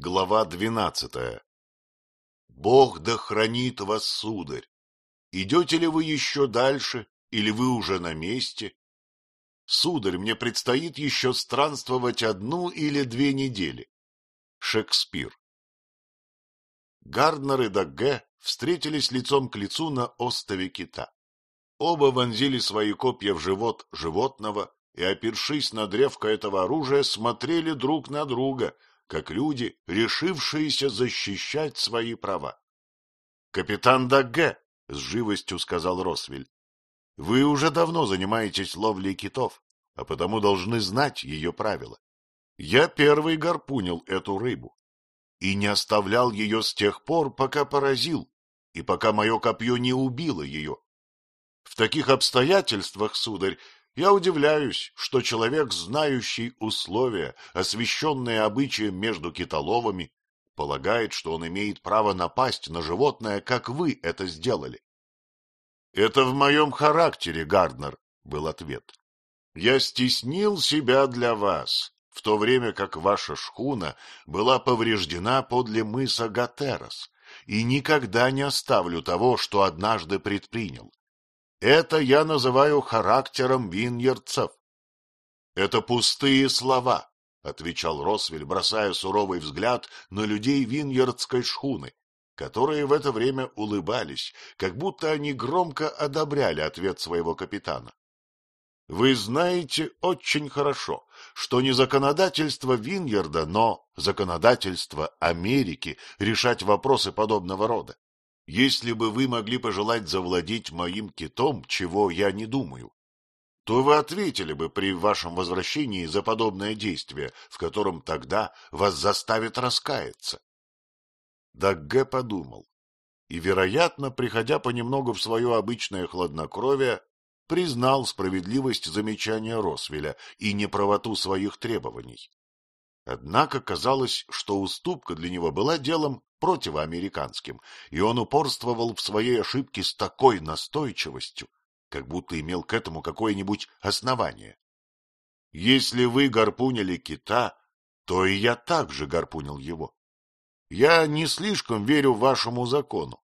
Глава двенадцатая. Бог да хранит вас, сударь. Идете ли вы еще дальше, или вы уже на месте? Сударь, мне предстоит еще странствовать одну или две недели. Шекспир. Гарднер и Дагге встретились лицом к лицу на острове Кита. Оба вонзили свои копья в живот животного и, опершись на древко этого оружия, смотрели друг на друга — как люди, решившиеся защищать свои права. — Капитан Дагге, — с живостью сказал Росвель, — вы уже давно занимаетесь ловлей китов, а потому должны знать ее правила. Я первый гарпунил эту рыбу и не оставлял ее с тех пор, пока поразил, и пока мое копье не убило ее. В таких обстоятельствах, сударь, я удивляюсь, что человек, знающий условия, освещенные обычаем между китоловами, полагает, что он имеет право напасть на животное, как вы это сделали. — Это в моем характере, Гарднер, — был ответ. — Я стеснил себя для вас, в то время как ваша шхуна была повреждена подле мыса Гатерос, и никогда не оставлю того, что однажды предпринял. Это я называю характером виньерцев. — Это пустые слова, — отвечал Росвель, бросая суровый взгляд на людей виньердской шхуны, которые в это время улыбались, как будто они громко одобряли ответ своего капитана. Вы знаете очень хорошо, что не законодательство Виньерда, но законодательство Америки решать вопросы подобного рода. Если бы вы могли пожелать завладеть моим китом, чего я не думаю, то вы ответили бы при вашем возвращении за подобное действие, в котором тогда вас заставят раскаяться. Дагге подумал, и, вероятно, приходя понемногу в свое обычное хладнокровие, признал справедливость замечания Росвеля и неправоту своих требований. Однако казалось, что уступка для него была делом противоамериканским, и он упорствовал в своей ошибке с такой настойчивостью, как будто имел к этому какое-нибудь основание. Если вы гарпунили кита, то и я также гарпунил его. Я не слишком верю вашему закону.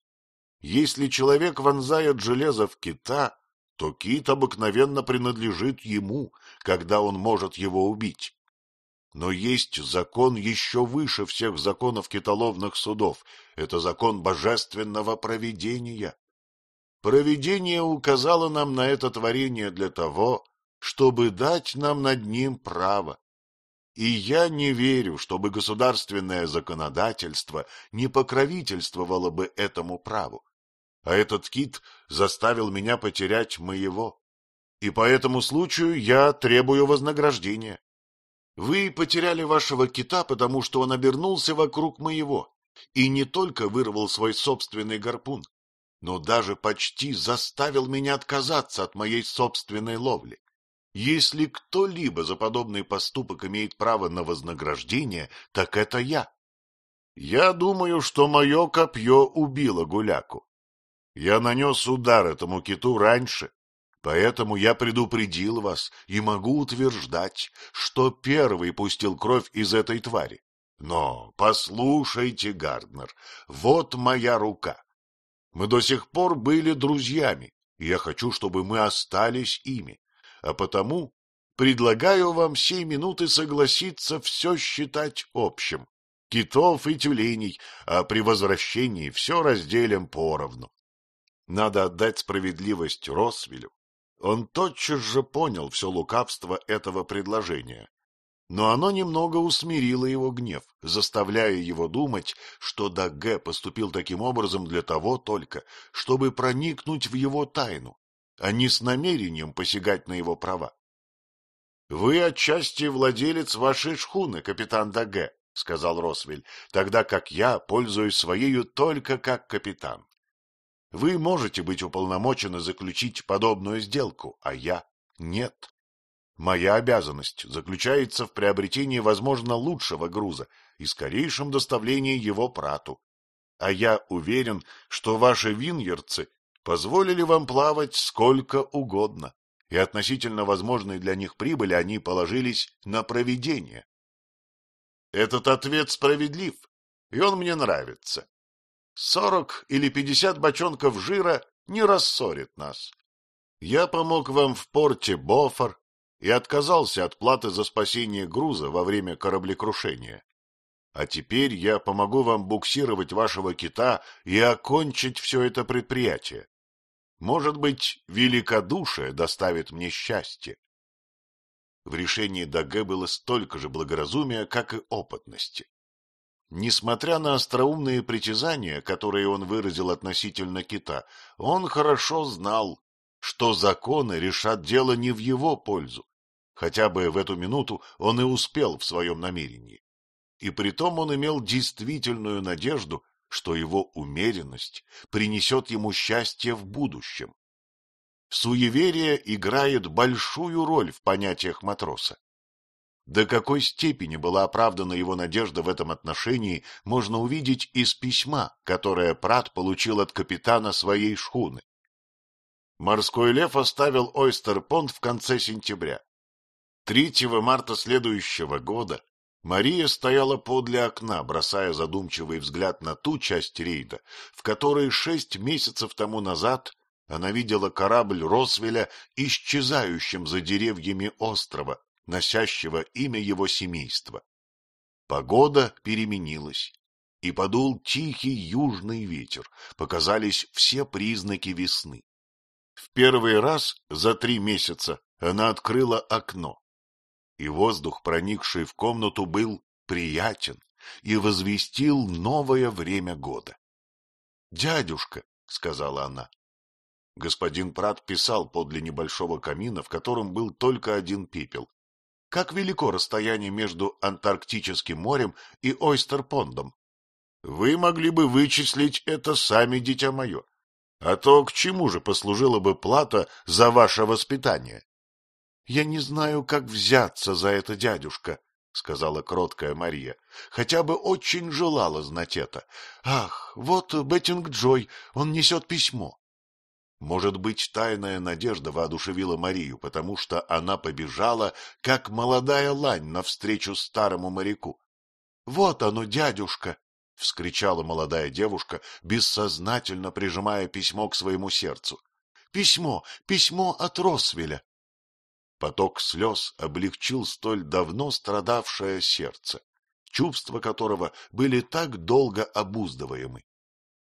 Если человек вонзает железо в кита, то кит обыкновенно принадлежит ему, когда он может его убить. Но есть закон еще выше всех законов китоловных судов. Это закон божественного провидения. Провидение указало нам на это творение для того, чтобы дать нам над ним право. И я не верю, чтобы государственное законодательство не покровительствовало бы этому праву. А этот кит заставил меня потерять моего. И по этому случаю я требую вознаграждения. Вы потеряли вашего кита, потому что он обернулся вокруг моего и не только вырвал свой собственный гарпун, но даже почти заставил меня отказаться от моей собственной ловли. Если кто-либо за подобный поступок имеет право на вознаграждение, так это я. Я думаю, что мое копье убило гуляку. Я нанес удар этому киту раньше, Поэтому я предупредил вас и могу утверждать, что первый пустил кровь из этой твари. Но послушайте, Гарднер, вот моя рука. Мы до сих пор были друзьями, и я хочу, чтобы мы остались ими. А потому предлагаю вам сей минуты согласиться все считать общим. Китов и тюленей, а при возвращении все разделим поровну. Надо отдать справедливость Росвелю. Он тотчас же понял все лукавство этого предложения. Но оно немного усмирило его гнев, заставляя его думать, что Дагге поступил таким образом для того только, чтобы проникнуть в его тайну, а не с намерением посягать на его права. — Вы отчасти владелец вашей шхуны, капитан Дагге, — сказал Росвель, — тогда как я пользуюсь своею только как капитан. Вы можете быть уполномочены заключить подобную сделку, а я — нет. Моя обязанность заключается в приобретении, возможно, лучшего груза и скорейшем доставлении его прату. А я уверен, что ваши виньерцы позволили вам плавать сколько угодно, и относительно возможной для них прибыли они положились на проведение. Этот ответ справедлив, и он мне нравится. Сорок или пятьдесят бочонков жира не рассорит нас. Я помог вам в порте Бофор и отказался от платы за спасение груза во время кораблекрушения. А теперь я помогу вам буксировать вашего кита и окончить все это предприятие. Может быть, великодушие доставит мне счастье. В решении Даге было столько же благоразумия, как и опытности. Несмотря на остроумные притязания, которые он выразил относительно кита, он хорошо знал, что законы решат дело не в его пользу. Хотя бы в эту минуту он и успел в своем намерении. И притом он имел действительную надежду, что его умеренность принесет ему счастье в будущем. Суеверие играет большую роль в понятиях матроса. До какой степени была оправдана его надежда в этом отношении, можно увидеть из письма, которое Прат получил от капитана своей шхуны. Морской лев оставил Ойстер-Понт в конце сентября. 3 марта следующего года Мария стояла подле окна, бросая задумчивый взгляд на ту часть рейда, в которой шесть месяцев тому назад она видела корабль Росвеля исчезающим за деревьями острова, носящего имя его семейства. Погода переменилась, и подул тихий южный ветер, показались все признаки весны. В первый раз за три месяца она открыла окно, и воздух, проникший в комнату, был приятен и возвестил новое время года. — Дядюшка, — сказала она, Господин Прат писал подле небольшого камина, в котором был только один пепел. Как велико расстояние между Антарктическим морем и Ойстер-Пондом? Вы могли бы вычислить это сами, дитя мое. А то к чему же послужила бы плата за ваше воспитание? — Я не знаю, как взяться за это, дядюшка, — сказала кроткая Мария, — хотя бы очень желала знать это. Ах, вот Беттинг Джой, он несет письмо. Может быть, тайная надежда воодушевила Марию, потому что она побежала, как молодая лань, навстречу старому моряку. — Вот оно, дядюшка! — вскричала молодая девушка, бессознательно прижимая письмо к своему сердцу. — Письмо! Письмо от Росвеля! Поток слез облегчил столь давно страдавшее сердце, чувства которого были так долго обуздываемы.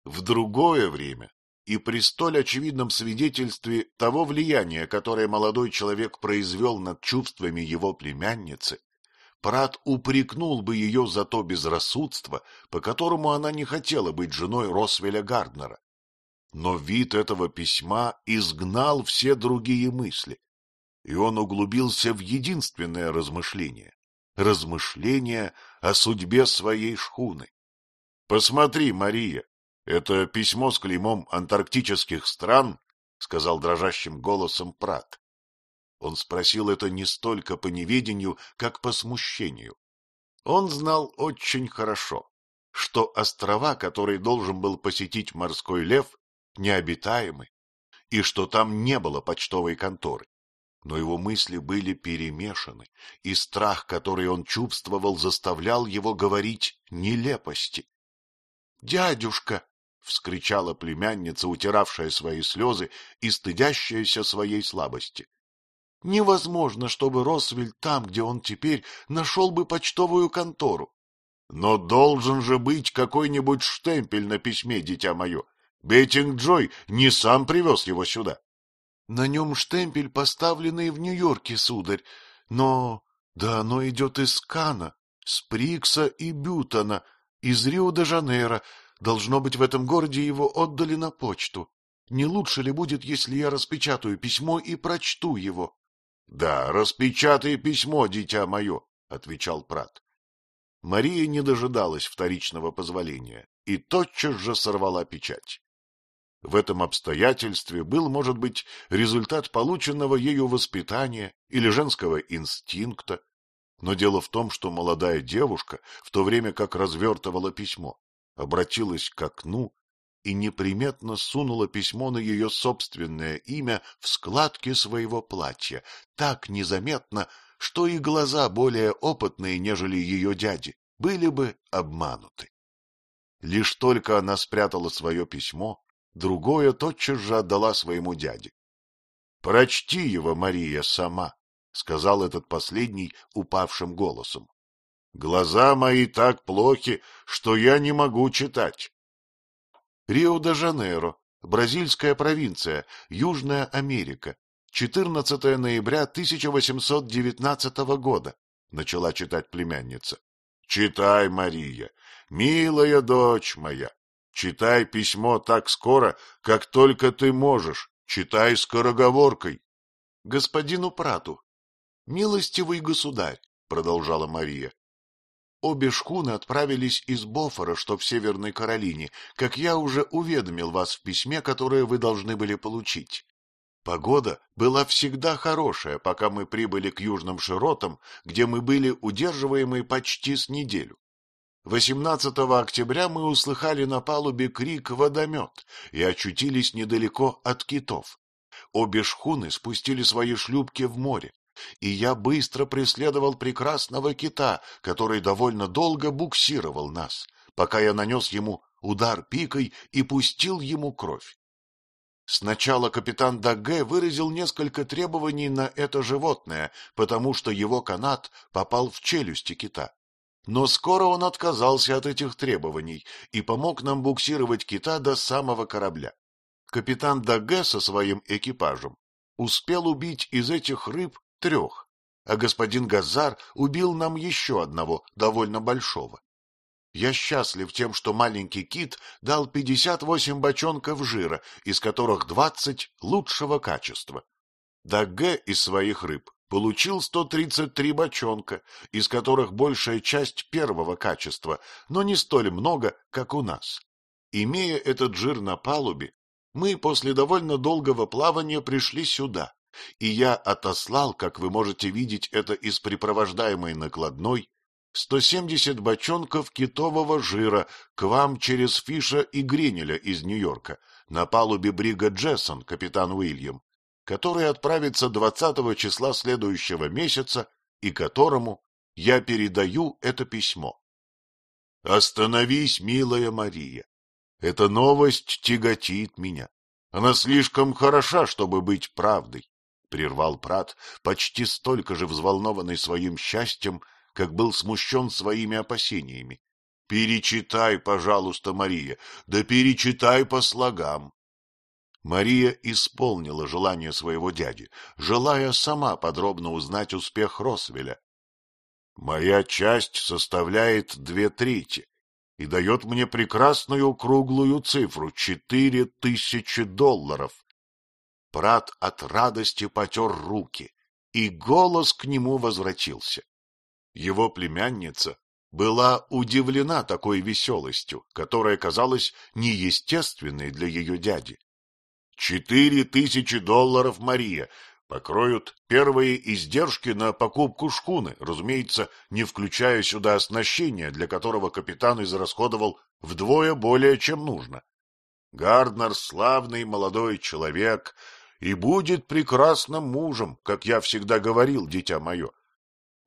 В другое время и при столь очевидном свидетельстве того влияния, которое молодой человек произвел над чувствами его племянницы, Прат упрекнул бы ее за то безрассудство, по которому она не хотела быть женой Росвеля Гарднера. Но вид этого письма изгнал все другие мысли, и он углубился в единственное размышление — размышление о судьбе своей шхуны. — Посмотри, Мария, это письмо с клеймом антарктических стран, — сказал дрожащим голосом Прат. Он спросил это не столько по неведению, как по смущению. Он знал очень хорошо, что острова, которые должен был посетить морской лев, необитаемы, и что там не было почтовой конторы. Но его мысли были перемешаны, и страх, который он чувствовал, заставлял его говорить нелепости. — Дядюшка, — вскричала племянница, утиравшая свои слезы и стыдящаяся своей слабости. — Невозможно, чтобы Росвель там, где он теперь, нашел бы почтовую контору. — Но должен же быть какой-нибудь штемпель на письме, дитя мое. Беттинг Джой не сам привез его сюда. — На нем штемпель, поставленный в Нью-Йорке, сударь, но... Да оно идет из Кана, Сприкса и Бютона, из Рио-де-Жанейро, Должно быть, в этом городе его отдали на почту. Не лучше ли будет, если я распечатаю письмо и прочту его? — Да, распечатай письмо, дитя мое, — отвечал Прат. Мария не дожидалась вторичного позволения и тотчас же сорвала печать. В этом обстоятельстве был, может быть, результат полученного ею воспитания или женского инстинкта, но дело в том, что молодая девушка, в то время как развертывала письмо, обратилась к окну и неприметно сунула письмо на ее собственное имя в складке своего платья, так незаметно, что и глаза более опытные, нежели ее дяди, были бы обмануты. Лишь только она спрятала свое письмо, другое тотчас же отдала своему дяде. — Прочти его, Мария, сама, — сказал этот последний упавшим голосом. — Глаза мои так плохи, что я не могу читать. Рио-де-Жанейро, бразильская провинция, Южная Америка, 14 ноября 1819 года, — начала читать племянница. — Читай, Мария, милая дочь моя, читай письмо так скоро, как только ты можешь, читай скороговоркой. — Господину Прату, милостивый государь, — продолжала Мария, Обе шхуны отправились из Бофора, что в Северной Каролине, как я уже уведомил вас в письме, которое вы должны были получить. Погода была всегда хорошая, пока мы прибыли к южным широтам, где мы были удерживаемы почти с неделю. 18 октября мы услыхали на палубе крик «Водомет» и очутились недалеко от китов. Обе шхуны спустили свои шлюпки в море и я быстро преследовал прекрасного кита, который довольно долго буксировал нас, пока я нанес ему удар пикой и пустил ему кровь. Сначала капитан Дагге выразил несколько требований на это животное, потому что его канат попал в челюсти кита. Но скоро он отказался от этих требований и помог нам буксировать кита до самого корабля. Капитан Дагге со своим экипажем успел убить из этих рыб трех, а господин Газар убил нам еще одного, довольно большого. Я счастлив тем, что маленький кит дал пятьдесят восемь бочонков жира, из которых двадцать лучшего качества. Дагге из своих рыб получил сто тридцать три бочонка, из которых большая часть первого качества, но не столь много, как у нас. Имея этот жир на палубе, мы после довольно долгого плавания пришли сюда, и я отослал, как вы можете видеть это из припровождаемой накладной, 170 бочонков китового жира к вам через Фиша и Гринеля из Нью-Йорка на палубе брига Джессон, капитан Уильям, который отправится 20 числа следующего месяца и которому я передаю это письмо. Остановись, милая Мария. Эта новость тяготит меня. Она слишком хороша, чтобы быть правдой прервал Прат, почти столько же взволнованный своим счастьем, как был смущен своими опасениями. — Перечитай, пожалуйста, Мария, да перечитай по слогам. Мария исполнила желание своего дяди, желая сама подробно узнать успех Росвеля. Моя часть составляет две трети и дает мне прекрасную круглую цифру — четыре тысячи долларов. Прат от радости потер руки, и голос к нему возвратился. Его племянница была удивлена такой веселостью, которая казалась неестественной для ее дяди. Четыре тысячи долларов, Мария, покроют первые издержки на покупку шкуны, разумеется, не включая сюда оснащение, для которого капитан израсходовал вдвое более, чем нужно. Гарднер — славный молодой человек, и будет прекрасным мужем, как я всегда говорил, дитя мое.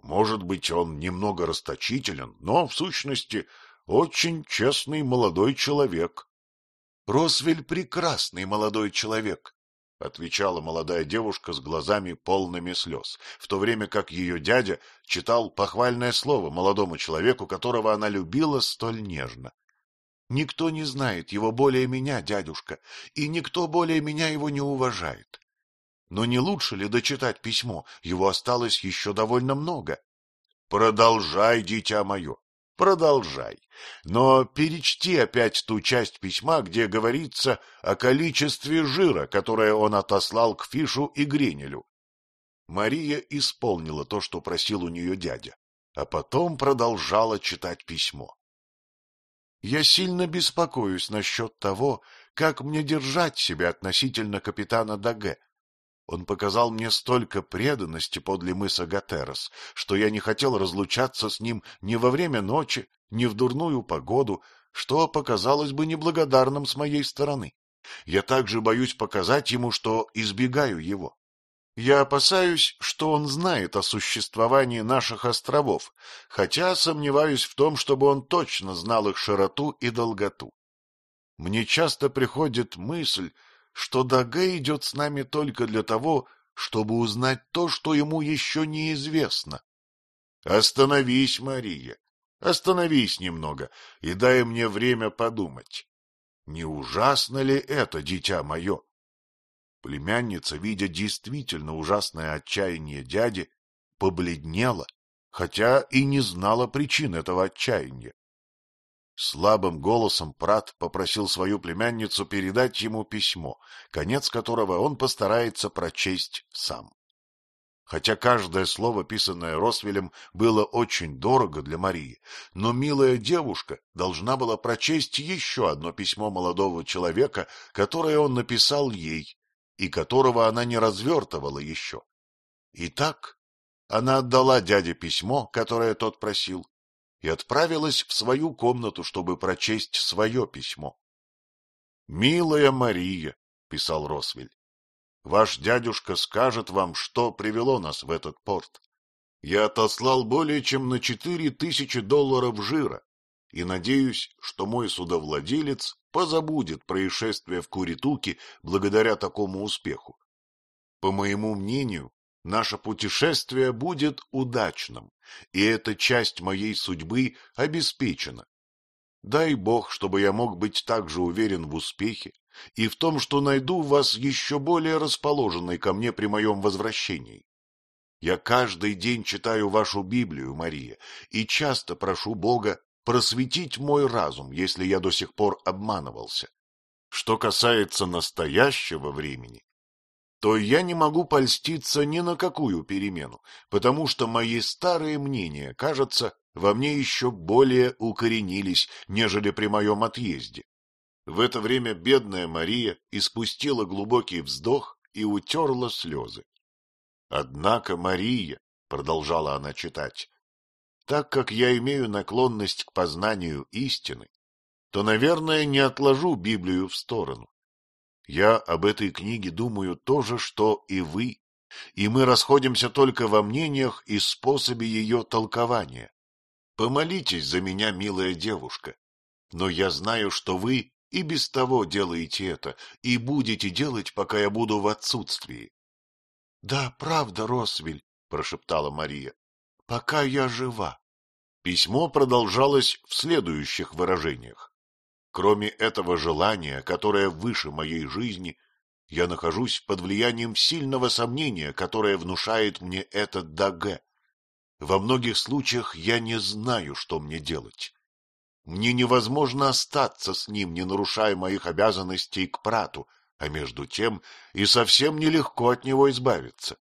Может быть, он немного расточителен, но, в сущности, очень честный молодой человек. — Росвель прекрасный молодой человек, — отвечала молодая девушка с глазами полными слез, в то время как ее дядя читал похвальное слово молодому человеку, которого она любила столь нежно. Никто не знает его более меня, дядюшка, и никто более меня его не уважает. Но не лучше ли дочитать письмо? Его осталось еще довольно много. Продолжай, дитя мое, продолжай. Но перечти опять ту часть письма, где говорится о количестве жира, которое он отослал к Фишу и Гринелю. Мария исполнила то, что просил у нее дядя, а потом продолжала читать письмо. Я сильно беспокоюсь насчет того, как мне держать себя относительно капитана Даге. Он показал мне столько преданности подле мыса Гатерос, что я не хотел разлучаться с ним ни во время ночи, ни в дурную погоду, что показалось бы неблагодарным с моей стороны. Я также боюсь показать ему, что избегаю его. Я опасаюсь, что он знает о существовании наших островов, хотя сомневаюсь в том, чтобы он точно знал их широту и долготу. Мне часто приходит мысль, что Даге идет с нами только для того, чтобы узнать то, что ему еще неизвестно. Остановись, Мария, остановись немного и дай мне время подумать. Не ужасно ли это, дитя мое? Племянница, видя действительно ужасное отчаяние дяди, побледнела, хотя и не знала причин этого отчаяния. Слабым голосом Прат попросил свою племянницу передать ему письмо, конец которого он постарается прочесть сам. Хотя каждое слово, писанное Росвелем, было очень дорого для Марии, но милая девушка должна была прочесть еще одно письмо молодого человека, которое он написал ей и которого она не развертывала еще. Итак, она отдала дяде письмо, которое тот просил, и отправилась в свою комнату, чтобы прочесть свое письмо. — Милая Мария, — писал Росвель, — ваш дядюшка скажет вам, что привело нас в этот порт. Я отослал более чем на четыре тысячи долларов жира, и надеюсь, что мой судовладелец позабудет происшествие в Куритуке благодаря такому успеху. По моему мнению, наше путешествие будет удачным, и эта часть моей судьбы обеспечена. Дай Бог, чтобы я мог быть так же уверен в успехе и в том, что найду вас еще более расположенной ко мне при моем возвращении. Я каждый день читаю вашу Библию, Мария, и часто прошу Бога просветить мой разум, если я до сих пор обманывался. Что касается настоящего времени, то я не могу польститься ни на какую перемену, потому что мои старые мнения, кажется, во мне еще более укоренились, нежели при моем отъезде. В это время бедная Мария испустила глубокий вздох и утерла слезы. Однако Мария, — продолжала она читать, так как я имею наклонность к познанию истины, то, наверное, не отложу Библию в сторону. Я об этой книге думаю то же, что и вы, и мы расходимся только во мнениях и способе ее толкования. Помолитесь за меня, милая девушка, но я знаю, что вы и без того делаете это, и будете делать, пока я буду в отсутствии. — Да, правда, Росвель, — прошептала Мария пока я жива. Письмо продолжалось в следующих выражениях. Кроме этого желания, которое выше моей жизни, я нахожусь под влиянием сильного сомнения, которое внушает мне этот Даге. Во многих случаях я не знаю, что мне делать. Мне невозможно остаться с ним, не нарушая моих обязанностей к прату, а между тем и совсем нелегко от него избавиться.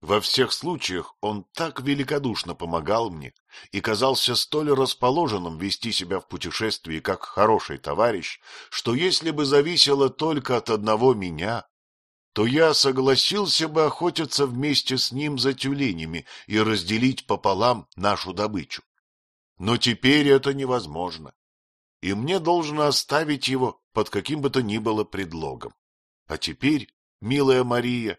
Во всех случаях он так великодушно помогал мне и казался столь расположенным вести себя в путешествии как хороший товарищ, что если бы зависело только от одного меня, то я согласился бы охотиться вместе с ним за тюленями и разделить пополам нашу добычу. Но теперь это невозможно, и мне должно оставить его под каким бы то ни было предлогом. А теперь, милая Мария,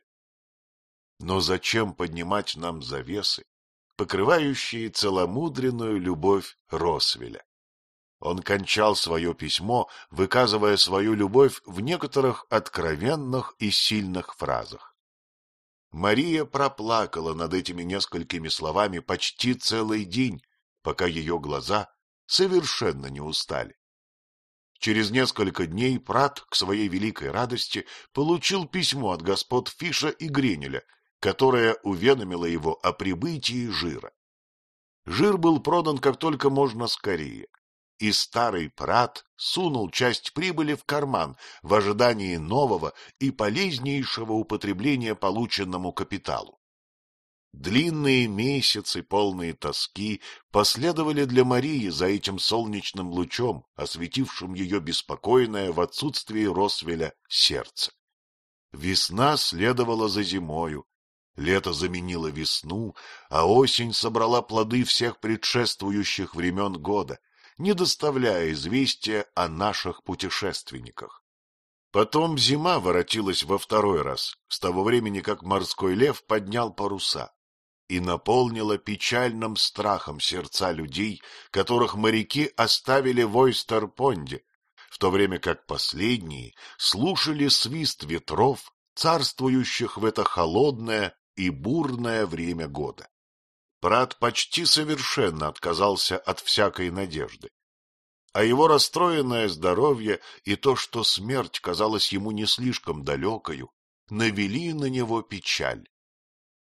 но зачем поднимать нам завесы, покрывающие целомудренную любовь Росвеля? Он кончал свое письмо, выказывая свою любовь в некоторых откровенных и сильных фразах. Мария проплакала над этими несколькими словами почти целый день, пока ее глаза совершенно не устали. Через несколько дней Прат, к своей великой радости, получил письмо от господ Фиша и Гренеля, которая уведомила его о прибытии жира. Жир был продан как только можно скорее, и старый прат сунул часть прибыли в карман в ожидании нового и полезнейшего употребления полученному капиталу. Длинные месяцы, полные тоски, последовали для Марии за этим солнечным лучом, осветившим ее беспокойное в отсутствии Росвеля сердце. Весна следовала за зимою, Лето заменило весну, а осень собрала плоды всех предшествующих времен года, не доставляя известия о наших путешественниках. Потом зима воротилась во второй раз, с того времени, как морской лев поднял паруса, и наполнила печальным страхом сердца людей, которых моряки оставили в Ойстер-Понде, в то время как последние слушали свист ветров, царствующих в это холодное и бурное время года. Прат почти совершенно отказался от всякой надежды а его расстроенное здоровье и то, что смерть казалась ему не слишком далекою, навели на него печаль.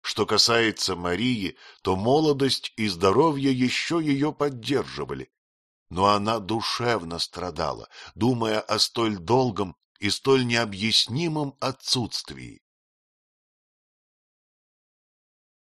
Что касается Марии, то молодость и здоровье еще ее поддерживали, но она душевно страдала, думая о столь долгом и столь необъяснимом отсутствии.